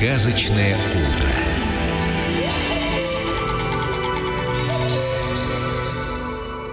Сказочное утро.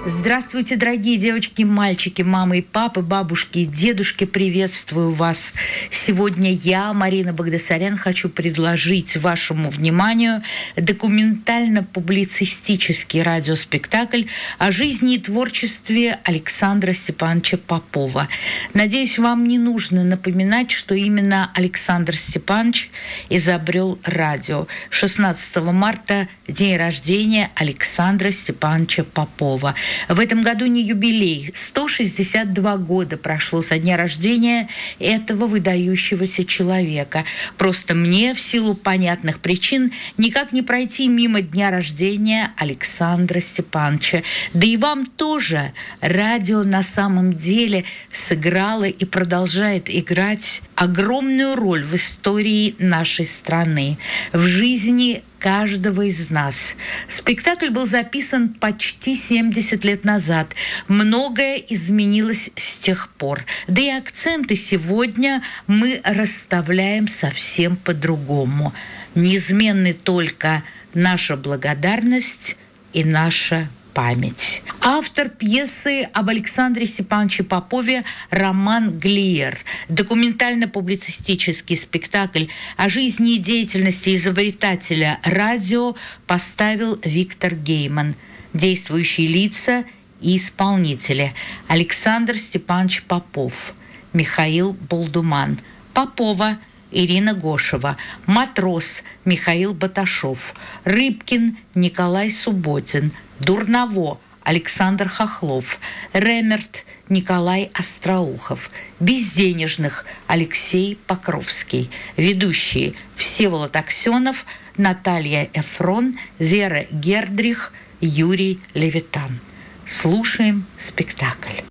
Здравствуйте, дорогие девочки, мальчики, мамы и папы, бабушки и дедушки. Приветствую вас. Сегодня я, Марина Багдасарян, хочу предложить вашему вниманию документально-публицистический радиоспектакль о жизни и творчестве Александра Степановича Попова. Надеюсь, вам не нужно напоминать, что именно Александр Степанович изобрел радио. 16 марта день рождения Александра Степановича Попова – в этом году не юбилей. 162 года прошло со дня рождения этого выдающегося человека. Просто мне, в силу понятных причин, никак не пройти мимо дня рождения Александра Степановича. Да и вам тоже. Радио на самом деле сыграло и продолжает играть огромную роль в истории нашей страны, в жизни каждого из нас. Спектакль был записан почти 70 лет назад. Многое изменилось с тех пор. Да и акценты сегодня мы расставляем совсем по-другому. Неизменны только наша благодарность и наша память. Автор пьесы об Александре Степановиче Попове Роман Глиер. Документально-публицистический спектакль о жизни и деятельности изобретателя радио поставил Виктор Гейман. Действующие лица и исполнители. Александр Степанович Попов, Михаил Болдуман, Попова Ирина Гошева, Матрос Михаил Баташов, Рыбкин Николай Субботин, Дурново Александр Хохлов, Ремерт Николай Остроухов, Безденежных Алексей Покровский, ведущие Всеволод Аксенов, Наталья Эфрон, Вера Гердрих, Юрий Левитан. Слушаем спектакль.